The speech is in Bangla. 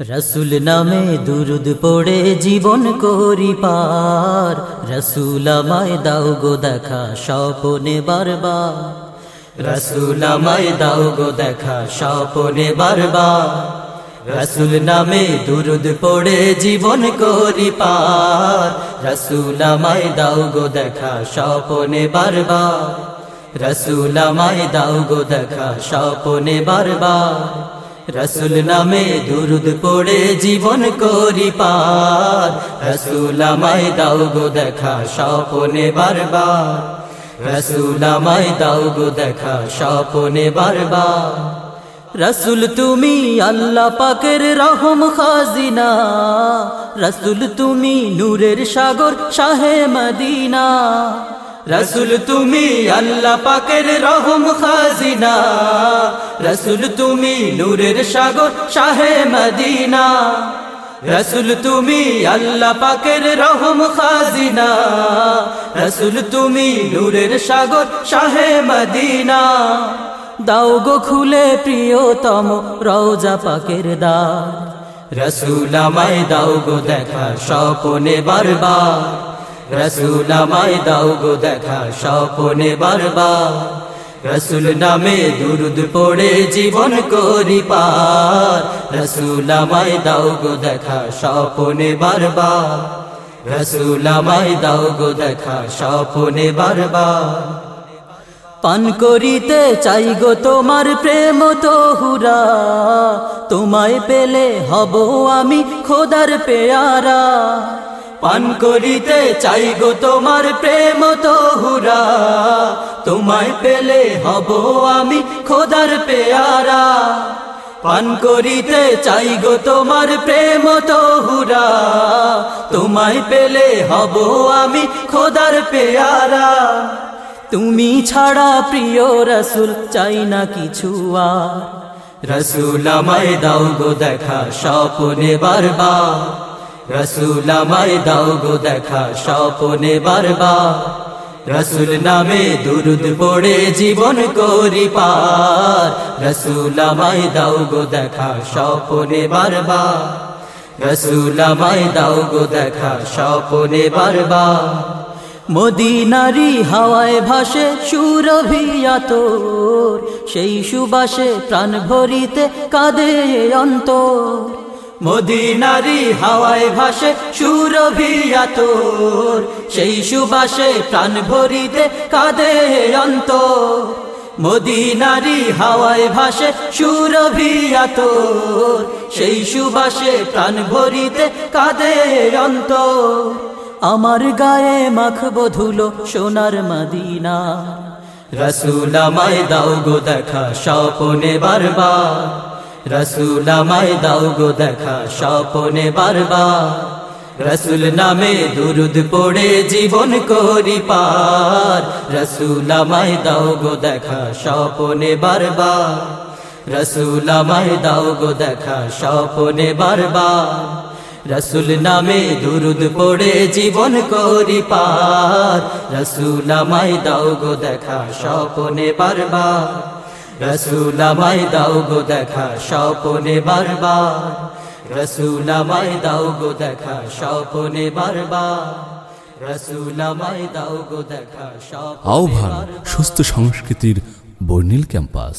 রসুল নামে দুরুদ পড়ে জীবন করি পার। রসুল আমায় দাও গো দেখা স্বপনে বারবার। রসুল আমায় দাও গো দেখা স্বপনে বারবার। রসুল নামে দুরুদ পড়ে জীবন করি পার। রসুল আমায় দাও গো দেখা স্বপনে বারবার। রসুল আমায় দাও গো দেখা স্বপনে বারবার। রসুল নামে দুরুদ পড়ে জীবন করি পার। রসুল আমায় দাও গো দেখা স্বপনে বারবার। রসুল আমায় দাও গো দেখা স্বপনে বারবার। রসুল তুমি আল্লাহ পাকের রহম খাজিনা। রসুল তুমি নূরের সাগর শাহে মদিনা। রসুল তুমি আল্লাহ পাকের রহম খাজিনা। রসুল তুমি নূরের সাগর, শাহে মদিনা। রসুল তুমি আল্লাহ পাকের রহম খাজিনা। রসুল তুমি নূরের সাগর, শাহে মদিনা। দাও গো খুলে প্রিয়তম রওজা পাকের দ্বার। রসুল আমায় দাও গো দেখা স্বপনে বারবার। রসুল আমায় দাও গো দেখা স্বপনে বারবার। রসুল নামে দুরুদ পড়ে জীবন করি পার। রসুল আমায় দাও গো দেখা স্বপনে বারবার। রসুল আমায় দাও গো দেখা স্বপনে বারবার। পান করিতে চাই গো তোমার প্রেম তো হুরা তোমায় পেলে হব আমি খোদার পেয়ারা। পান করিতে চাই গো তোমার প্রেম তো হুরা তোমায় পেলে হব আমি খোদার পেয়ারা। পান করিতে চাই গো তোমার প্রেম তো হুরা তোমায় পেলে হব আমি খোদার পেয়ারা। তুমি ছাড়া প্রিয় রসুল চাই না কিছু আর। রসুল আমায় দাও গো দেখা স্বপনে বারবার। রসুল আমায় দাও গো দেখা স্বপনে বারবার। রসুল নামে দুরুদ পড়ে জীবন করি পার। রসুল আমায় দাও গো দেখা স্বপনে বারবার। রসুল আমায় দাও গো দেখা স্বপনে বারবার। মদিনারি হাওয়ায় ভাসে সুরভিয়াতর সেই সুবাসে প্রাণ ভরিতে কাঁদে অন্তর। মদিনারি হাওয়ায় ভাসে সুরভিয়াতর সেই সুবাসে প্রাণ ভরিতে কাঁদে অন্তর। মদিনারি হাওয়ায় ভাসে সুরভিয়াতর সেই সুবাসে প্রাণ ভরিতে কাঁদে অন্তর। আমার গায়ে মাখবো ধুলো সোনার মদিনা। রসুল আমায় দাও গো দেখা স্বপনে বারবার। রসুল আমায় দাও গো দেখা স্বপনে বারবার। রসুল নামে দুরুদ পড়ে জীবন করি পার। রসুল আমায় দাও গো দেখা স্বপনে বারবার। রসুল আমায় দাও গো দেখা স্বপনে বারবার। রসুল নামে দুরুদ পড়ে জীবন করি পার। রসুল আমায় দাও গো দেখা স্বপনে বারবার। রসুল আমায় দাও গো দেখা স্বপনে বারবার। রসুল আমায় দাও গো দেখা স্বপনে বারবার। রসুল আমায় দাও গো দেখা আহ্বান সুস্থ সংস্কৃতির বর্ণিল ক্যাম্পাস।